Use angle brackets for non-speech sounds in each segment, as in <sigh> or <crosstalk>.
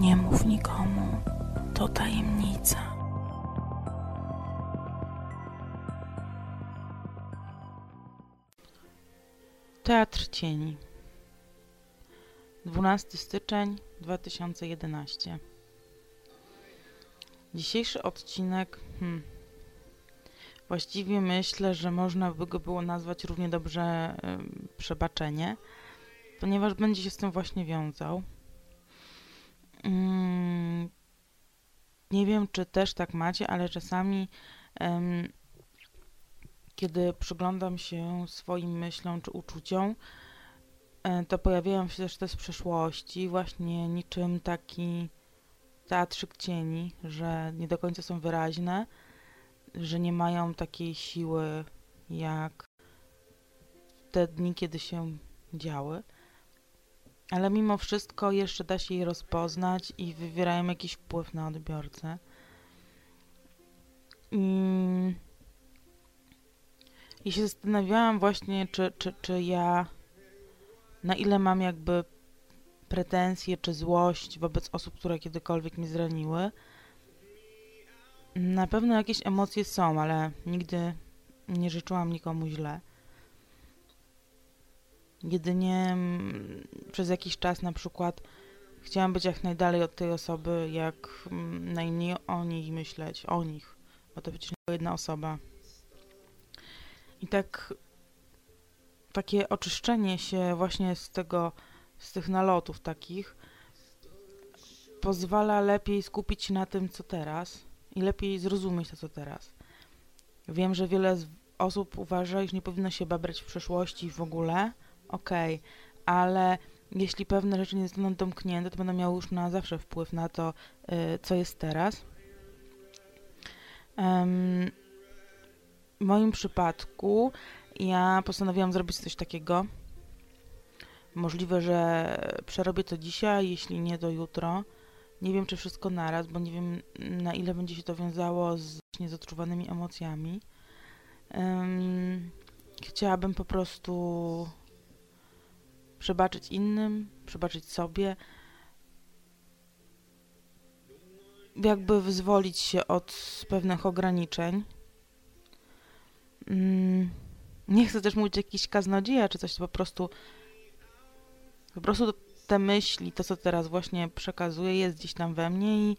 Nie mów nikomu, to tajemnica. Teatr Cieni 12 styczeń 2011 Dzisiejszy odcinek hmm, właściwie myślę, że można by go było nazwać równie dobrze przebaczenie, ponieważ będzie się z tym właśnie wiązał. Mm, nie wiem, czy też tak macie, ale czasami em, kiedy przyglądam się swoim myślom czy uczuciom, e, to pojawiają się też te z przeszłości, właśnie niczym taki teatrzyk cieni, że nie do końca są wyraźne, że nie mają takiej siły jak te dni, kiedy się działy. Ale mimo wszystko jeszcze da się je rozpoznać i wywierają jakiś wpływ na odbiorcę. I, I się zastanawiałam właśnie, czy, czy, czy ja na ile mam jakby pretensje czy złość wobec osób, które kiedykolwiek mnie zraniły. Na pewno jakieś emocje są, ale nigdy nie życzyłam nikomu źle. Jedynie przez jakiś czas na przykład chciałam być jak najdalej od tej osoby, jak mm, najmniej o niej myśleć, o nich, bo to przecież tylko jedna osoba. I tak takie oczyszczenie się właśnie z tego, z tych nalotów takich pozwala lepiej skupić się na tym, co teraz i lepiej zrozumieć to, co teraz. Wiem, że wiele osób uważa, iż nie powinno się babrać w przeszłości w ogóle, okej, okay, ale jeśli pewne rzeczy nie zostaną domknięte, to będą miały już na zawsze wpływ na to, y, co jest teraz. Um, w moim przypadku ja postanowiłam zrobić coś takiego. Możliwe, że przerobię to dzisiaj, jeśli nie to jutro. Nie wiem, czy wszystko naraz, bo nie wiem, na ile będzie się to wiązało z, z odczuwanymi emocjami. Um, chciałabym po prostu przebaczyć innym, przebaczyć sobie, jakby wyzwolić się od pewnych ograniczeń. Mm, nie chcę też mówić jakiś kaznodzieja czy coś, po prostu po prostu te myśli, to co teraz właśnie przekazuję jest gdzieś tam we mnie i,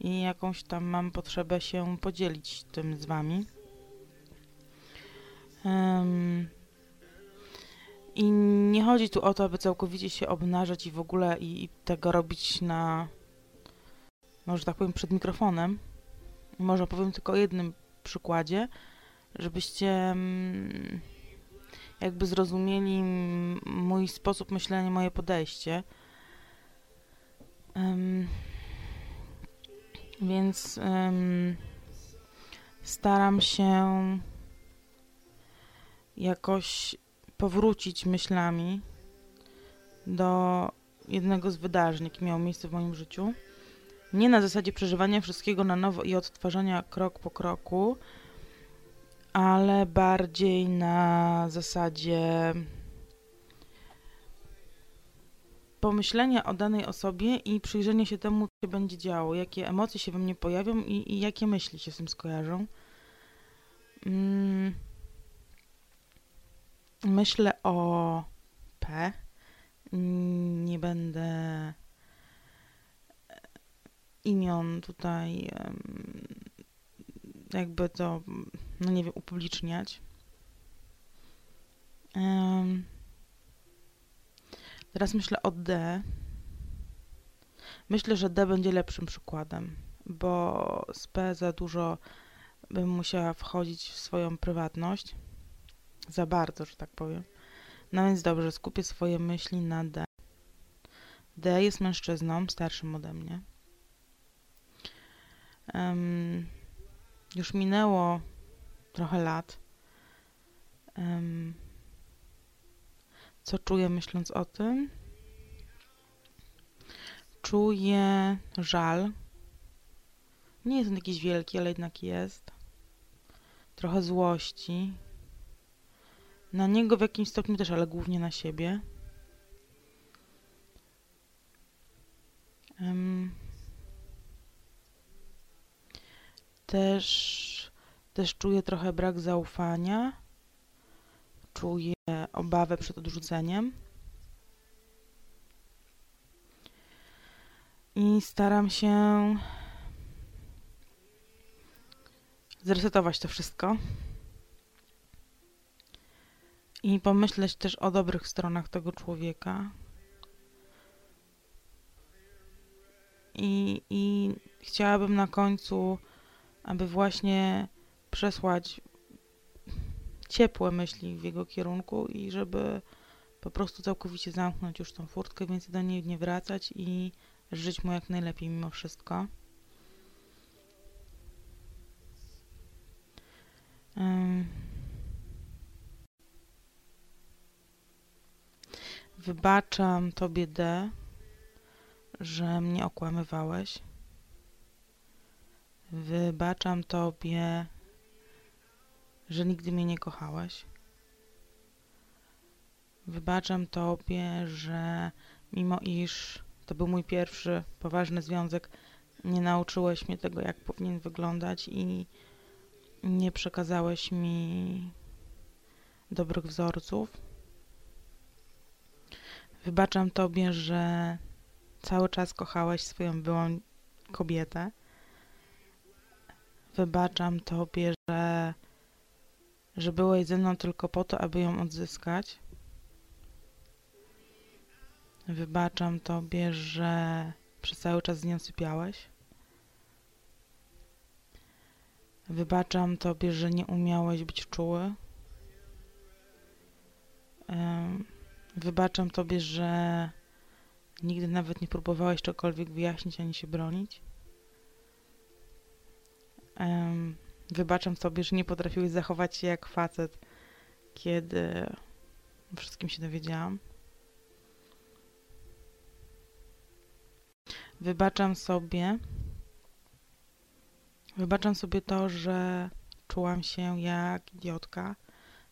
i jakąś tam mam potrzebę się podzielić tym z wami. Um, i nie chodzi tu o to, aby całkowicie się obnażać i w ogóle i, i tego robić na, może tak powiem, przed mikrofonem. Może powiem tylko o jednym przykładzie, żebyście mm, jakby zrozumieli mój sposób myślenia, moje podejście. Um, więc um, staram się jakoś powrócić myślami do jednego z wydarzeń, jakie miało miejsce w moim życiu. Nie na zasadzie przeżywania wszystkiego na nowo i odtwarzania krok po kroku, ale bardziej na zasadzie pomyślenia o danej osobie i przyjrzenia się temu, co się będzie działo, jakie emocje się we mnie pojawią i, i jakie myśli się z tym skojarzą. Mm Myślę o P. Nie będę e, imion tutaj jakby to, no nie wiem, upubliczniać. Teraz myślę o D. Myślę, że D będzie lepszym przykładem, bo z P za dużo bym musiała wchodzić w swoją prywatność za bardzo, że tak powiem. No więc dobrze, skupię swoje myśli na D. D jest mężczyzną, starszym ode mnie. Um, już minęło trochę lat. Um, co czuję myśląc o tym? Czuję żal. Nie jest on jakiś wielki, ale jednak jest. Trochę złości, na niego w jakimś stopniu też, ale głównie na siebie. Um, też, też czuję trochę brak zaufania. Czuję obawę przed odrzuceniem. I staram się zresetować to wszystko i pomyśleć też o dobrych stronach tego człowieka. I, I chciałabym na końcu, aby właśnie przesłać ciepłe myśli w jego kierunku i żeby po prostu całkowicie zamknąć już tą furtkę, więcej do niej nie wracać i żyć mu jak najlepiej mimo wszystko. Wybaczam Tobie, D, że mnie okłamywałeś. Wybaczam Tobie, że nigdy mnie nie kochałeś. Wybaczam Tobie, że mimo iż to był mój pierwszy poważny związek, nie nauczyłeś mnie tego, jak powinien wyglądać i nie przekazałeś mi dobrych wzorców. Wybaczam Tobie, że cały czas kochałeś swoją byłą kobietę. Wybaczam Tobie, że, że byłeś ze mną tylko po to, aby ją odzyskać. Wybaczam Tobie, że przez cały czas z nią sypiałeś. Wybaczam Tobie, że nie umiałeś być czuły. Wybaczam Tobie, że nigdy nawet nie próbowałeś czegokolwiek wyjaśnić ani się bronić. Wybaczam Tobie, że nie potrafiłeś zachować się jak facet, kiedy wszystkim się dowiedziałam. Wybaczam sobie, Wybaczam sobie to, że czułam się jak idiotka.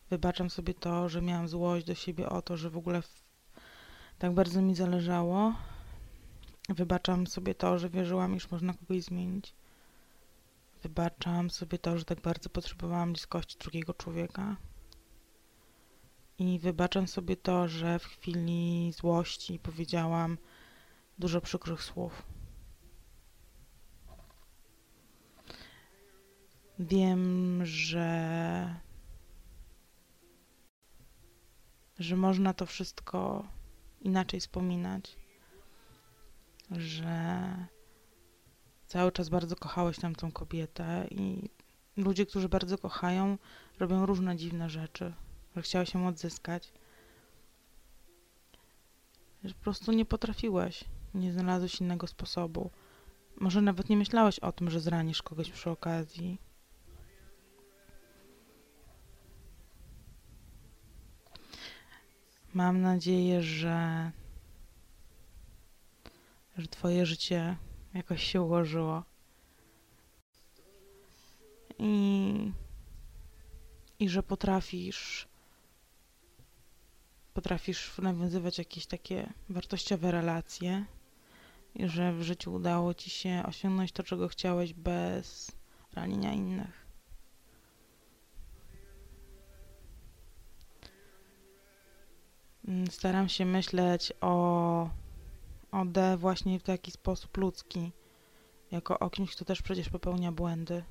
Wybaczam sobie to, że miałam złość do siebie o to, że w ogóle tak bardzo mi zależało. Wybaczam sobie to, że wierzyłam, iż można kogoś zmienić. Wybaczam sobie to, że tak bardzo potrzebowałam bliskości drugiego człowieka. I wybaczam sobie to, że w chwili złości powiedziałam dużo przykrych słów. Wiem, że że można to wszystko inaczej wspominać, że cały czas bardzo kochałeś tamtą kobietę i ludzie, którzy bardzo kochają, robią różne dziwne rzeczy, że chciałeś ją odzyskać. Że po prostu nie potrafiłeś, nie znalazłeś innego sposobu. Może nawet nie myślałeś o tym, że zranisz kogoś przy okazji. Mam nadzieję, że, że Twoje życie jakoś się ułożyło. I, i że potrafisz potrafisz nawiązywać jakieś takie wartościowe relacje i że w życiu udało Ci się osiągnąć to, czego chciałeś bez ranienia innych. Staram się myśleć o, o D właśnie w taki sposób ludzki, jako o kimś, kto też przecież popełnia błędy.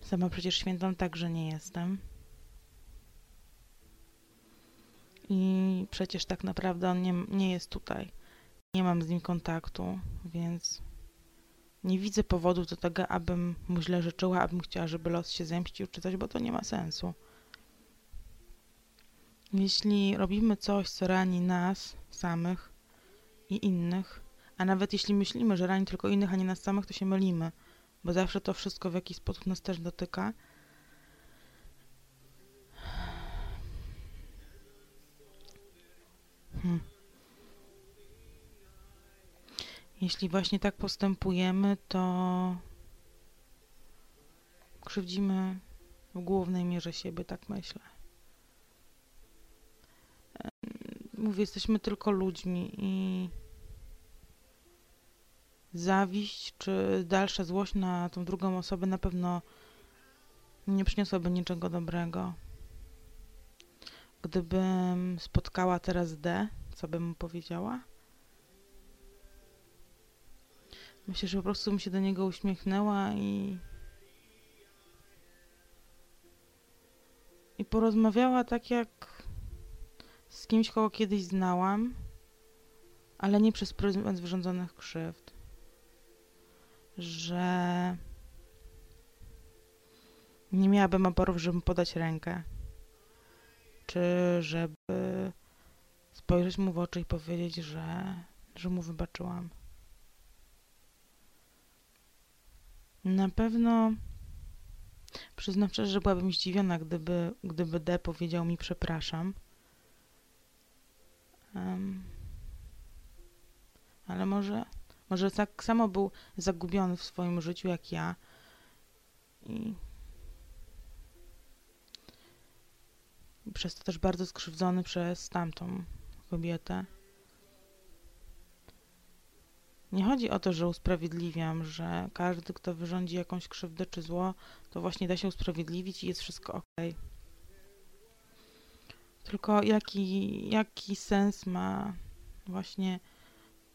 Sama przecież świętą także nie jestem. I przecież tak naprawdę on nie, nie jest tutaj. Nie mam z nim kontaktu, więc nie widzę powodów do tego, abym mu źle życzyła, abym chciała, żeby los się zemścił czy coś, bo to nie ma sensu. Jeśli robimy coś, co rani nas samych i innych, a nawet jeśli myślimy, że rani tylko innych, a nie nas samych, to się mylimy, bo zawsze to wszystko w jakiś sposób nas też dotyka. Hmm. Jeśli właśnie tak postępujemy, to krzywdzimy w głównej mierze siebie, tak myślę. Mówię, jesteśmy tylko ludźmi i zawiść czy dalsza złość na tą drugą osobę na pewno nie przyniosłaby niczego dobrego. Gdybym spotkała teraz D, co bym mu powiedziała? Myślę, że po prostu bym się do niego uśmiechnęła i. I porozmawiała tak jak kimś, kogo kiedyś znałam, ale nie przez pryzmat wyrządzonych krzywd. Że nie miałabym oporów, żeby podać rękę. Czy żeby spojrzeć mu w oczy i powiedzieć, że, że mu wybaczyłam. Na pewno przyznam szczerze, że byłabym zdziwiona, gdyby, gdyby D powiedział mi przepraszam. Um, ale może, może tak samo był zagubiony w swoim życiu jak ja. I przez to też bardzo skrzywdzony przez tamtą kobietę. Nie chodzi o to, że usprawiedliwiam, że każdy, kto wyrządzi jakąś krzywdę czy zło, to właśnie da się usprawiedliwić i jest wszystko ok. Tylko jaki, jaki sens ma właśnie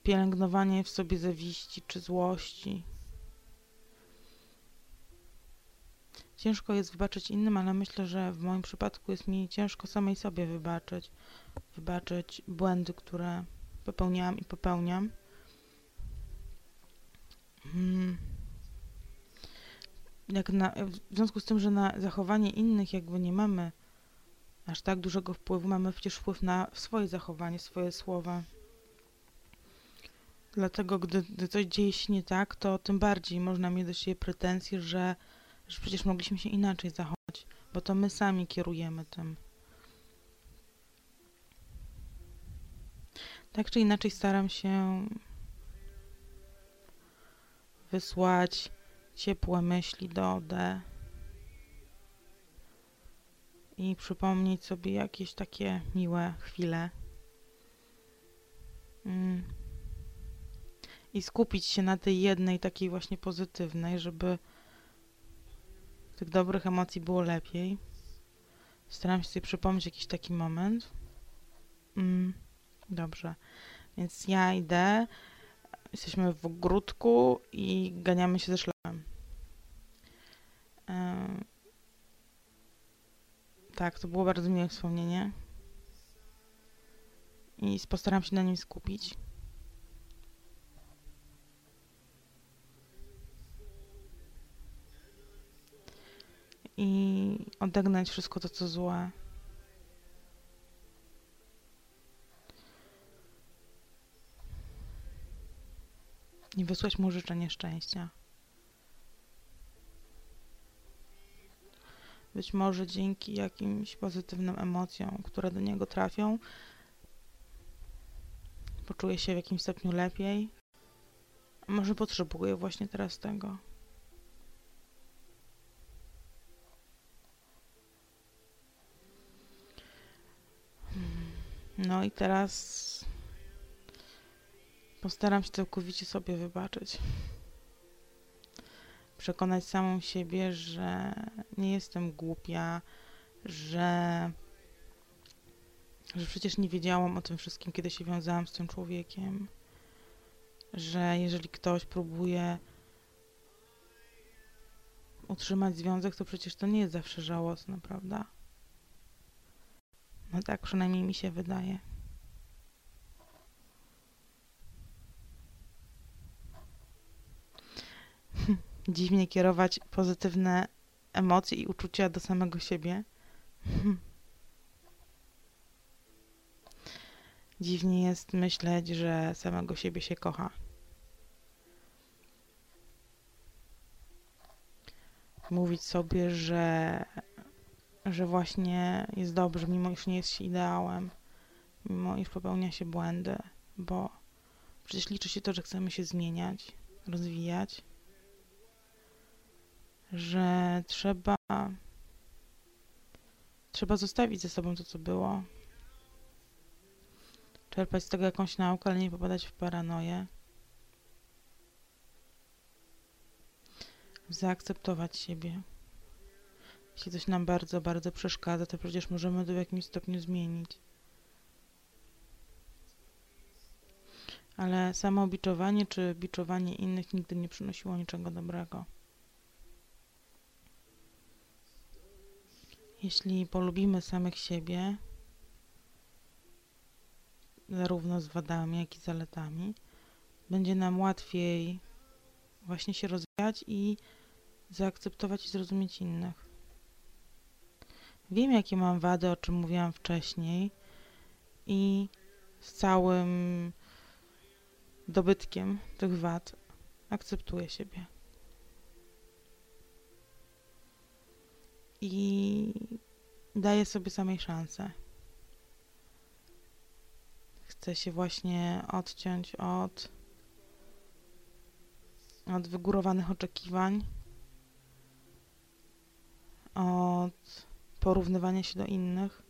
pielęgnowanie w sobie zawiści czy złości? Ciężko jest wybaczyć innym, ale myślę, że w moim przypadku jest mi ciężko samej sobie wybaczyć. Wybaczyć błędy, które popełniałam i popełniam. Hmm. Jak na, w związku z tym, że na zachowanie innych jakby nie mamy aż tak dużego wpływu, mamy przecież wpływ na swoje zachowanie, swoje słowa. Dlatego, gdy, gdy coś dzieje się nie tak, to tym bardziej można mieć do siebie pretensje, że że przecież mogliśmy się inaczej zachować, bo to my sami kierujemy tym. Tak czy inaczej staram się wysłać ciepłe myśli do D i przypomnieć sobie jakieś takie miłe chwile. Mm. I skupić się na tej jednej takiej właśnie pozytywnej, żeby tych dobrych emocji było lepiej. Staram się sobie przypomnieć jakiś taki moment. Mm, dobrze. Więc ja idę. Jesteśmy w ogródku i ganiamy się ze szlakiem. Tak, to było bardzo miłe wspomnienie. I postaram się na nim skupić. i odegnać wszystko to, co złe. I wysłać mu życzenie szczęścia. Być może dzięki jakimś pozytywnym emocjom, które do niego trafią, poczuje się w jakimś stopniu lepiej. A może potrzebuje właśnie teraz tego. No i teraz postaram się całkowicie sobie wybaczyć. Przekonać samą siebie, że nie jestem głupia, że, że przecież nie wiedziałam o tym wszystkim, kiedy się wiązałam z tym człowiekiem. Że jeżeli ktoś próbuje utrzymać związek, to przecież to nie jest zawsze żałosne, prawda? No tak przynajmniej mi się wydaje. Dziwnie kierować pozytywne emocje i uczucia do samego siebie. <laughs> Dziwnie jest myśleć, że samego siebie się kocha. Mówić sobie, że że właśnie jest dobrze, mimo iż nie jest się ideałem, mimo iż popełnia się błędy, bo przecież liczy się to, że chcemy się zmieniać, rozwijać, że trzeba trzeba zostawić ze sobą to, co było, czerpać z tego jakąś naukę, ale nie popadać w paranoję. zaakceptować siebie. Jeśli coś nam bardzo, bardzo przeszkadza, to przecież możemy to w jakimś stopniu zmienić. Ale samo biczowanie czy biczowanie innych nigdy nie przynosiło niczego dobrego. Jeśli polubimy samych siebie, zarówno z wadami, jak i zaletami, będzie nam łatwiej właśnie się rozwijać i zaakceptować i zrozumieć innych. Wiem, jakie mam wady, o czym mówiłam wcześniej, i z całym dobytkiem tych wad akceptuję siebie. I daję sobie samej szansę. Chcę się właśnie odciąć od, od wygórowanych oczekiwań, od porównywania się do innych,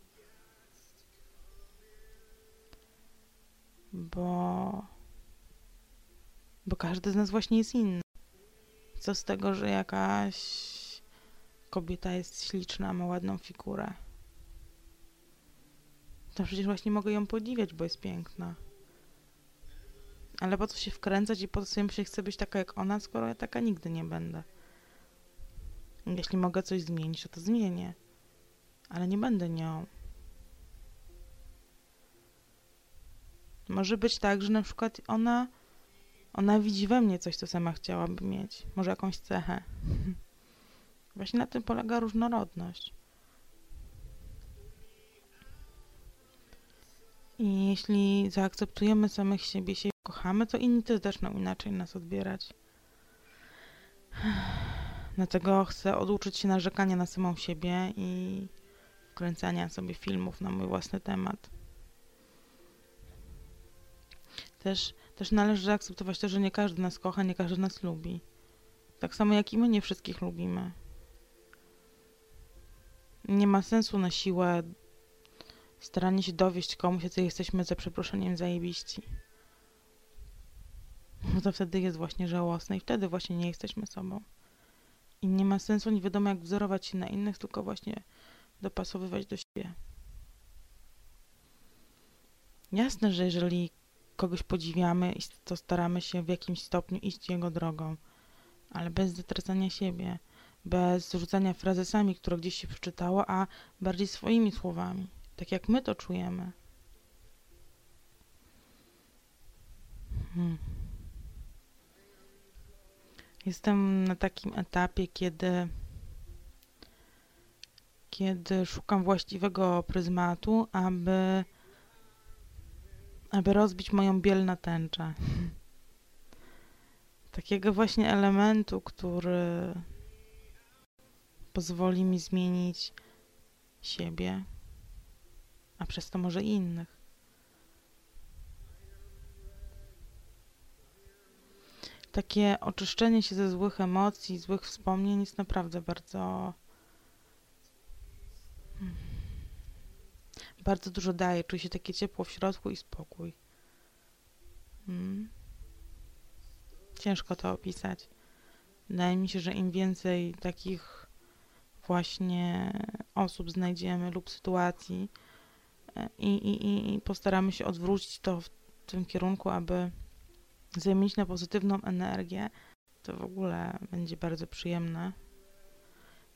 bo, bo każdy z nas właśnie jest inny. Co z tego, że jakaś kobieta jest śliczna, ma ładną figurę to przecież właśnie mogę ją podziwiać, bo jest piękna. Ale po co się wkręcać i po co sobie chcę być taka jak ona, skoro ja taka nigdy nie będę. Jeśli mogę coś zmienić, to to zmienię. Ale nie będę nią. Może być tak, że na przykład ona, ona widzi we mnie coś, co sama chciałaby mieć. Może jakąś cechę. <laughs> Właśnie na tym polega różnorodność. I jeśli zaakceptujemy samych siebie, się kochamy, to inni też zaczną inaczej nas odbierać. <sighs> Dlatego chcę oduczyć się narzekania na samą siebie i wkręcania sobie filmów na mój własny temat. Też, też należy zaakceptować to, że nie każdy nas kocha, nie każdy nas lubi. Tak samo jak i my nie wszystkich lubimy. Nie ma sensu na siłę staranie się dowieść komuś, że jesteśmy za przeproszeniem zajebiści. Bo to wtedy jest właśnie żałosne i wtedy właśnie nie jesteśmy sobą. I nie ma sensu nie wiadomo jak wzorować się na innych, tylko właśnie dopasowywać do siebie. Jasne, że jeżeli kogoś podziwiamy, to staramy się w jakimś stopniu iść jego drogą, ale bez zatracania siebie, bez rzucania frazesami, które gdzieś się przeczytało, a bardziej swoimi słowami tak jak my to czujemy. Hmm. Jestem na takim etapie, kiedy kiedy szukam właściwego pryzmatu, aby aby rozbić moją biel na tęczę. <laughs> Takiego właśnie elementu, który pozwoli mi zmienić siebie, a przez to może innych. Takie oczyszczenie się ze złych emocji, złych wspomnień jest naprawdę bardzo. Hmm, bardzo dużo daje. Czuję się takie ciepło w środku i spokój. Hmm. Ciężko to opisać. Wydaje mi się, że im więcej takich właśnie osób znajdziemy lub sytuacji, i, i, i postaramy się odwrócić to w tym kierunku, aby zamienić na pozytywną energię, to w ogóle będzie bardzo przyjemne.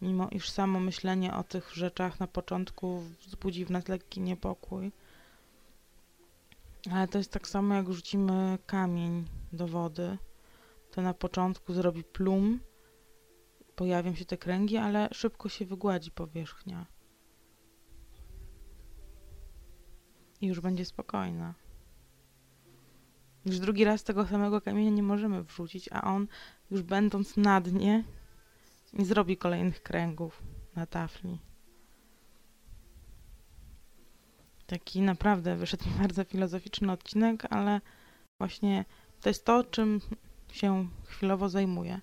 Mimo iż samo myślenie o tych rzeczach na początku wzbudzi w nas lekki niepokój. Ale to jest tak samo, jak rzucimy kamień do wody. To na początku zrobi plum, pojawią się te kręgi, ale szybko się wygładzi powierzchnia. i już będzie spokojna. Już drugi raz tego samego kamienia nie możemy wrzucić, a on, już będąc na dnie, nie zrobi kolejnych kręgów na tafli. Taki naprawdę wyszedł mi bardzo filozoficzny odcinek, ale właśnie to jest to, czym się chwilowo zajmuję.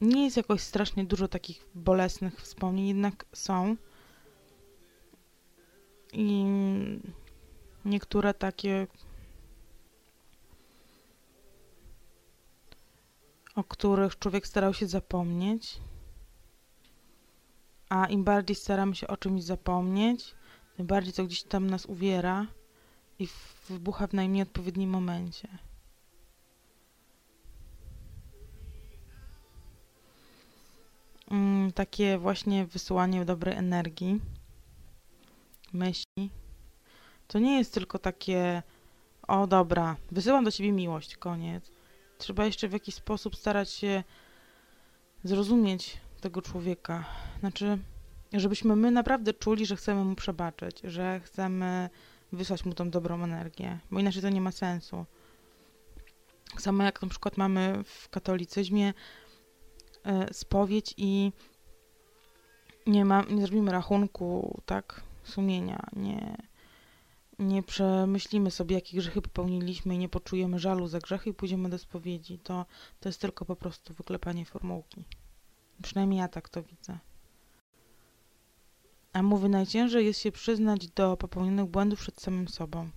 Nie jest jakoś strasznie dużo takich bolesnych wspomnień, jednak są. I niektóre takie o których człowiek starał się zapomnieć. A im bardziej staramy się o czymś zapomnieć, tym bardziej to gdzieś tam nas uwiera i wybucha w najmniej odpowiednim momencie. Takie właśnie wysyłanie dobrej energii, myśli, to nie jest tylko takie, o dobra, wysyłam do ciebie miłość, koniec. Trzeba jeszcze w jakiś sposób starać się zrozumieć tego człowieka. Znaczy, żebyśmy my naprawdę czuli, że chcemy mu przebaczyć, że chcemy wysłać mu tą dobrą energię, bo inaczej to nie ma sensu. Samo jak na przykład mamy w katolicyzmie spowiedź i nie, ma, nie zrobimy rachunku, tak, sumienia, nie, nie przemyślimy sobie, jakie grzechy popełniliśmy i nie poczujemy żalu za grzechy i pójdziemy do spowiedzi, to, to jest tylko po prostu wyklepanie formułki. Przynajmniej ja tak to widzę. A mówi, najciężej jest się przyznać do popełnionych błędów przed samym sobą.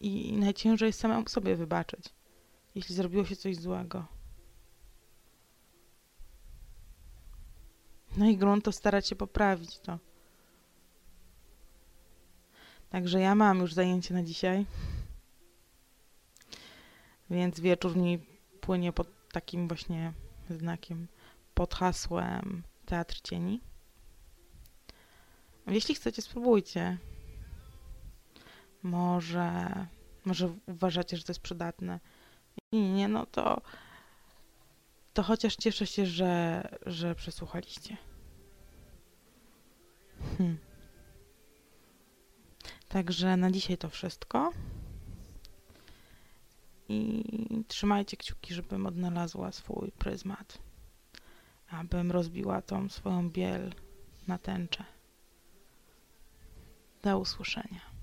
I najciężej jest samemu sobie wybaczyć, jeśli zrobiło się coś złego. No i grunt to starać się poprawić to. Także ja mam już zajęcie na dzisiaj. Więc wieczór mi płynie pod takim właśnie znakiem, pod hasłem Teatr Cieni. Jeśli chcecie, spróbujcie. Może, może uważacie, że to jest przydatne. Nie, no to, to chociaż cieszę się, że, że przesłuchaliście. Hmm. Także na dzisiaj to wszystko. I trzymajcie kciuki, żebym odnalazła swój pryzmat. Abym rozbiła tą swoją biel na tęczę. Do usłyszenia.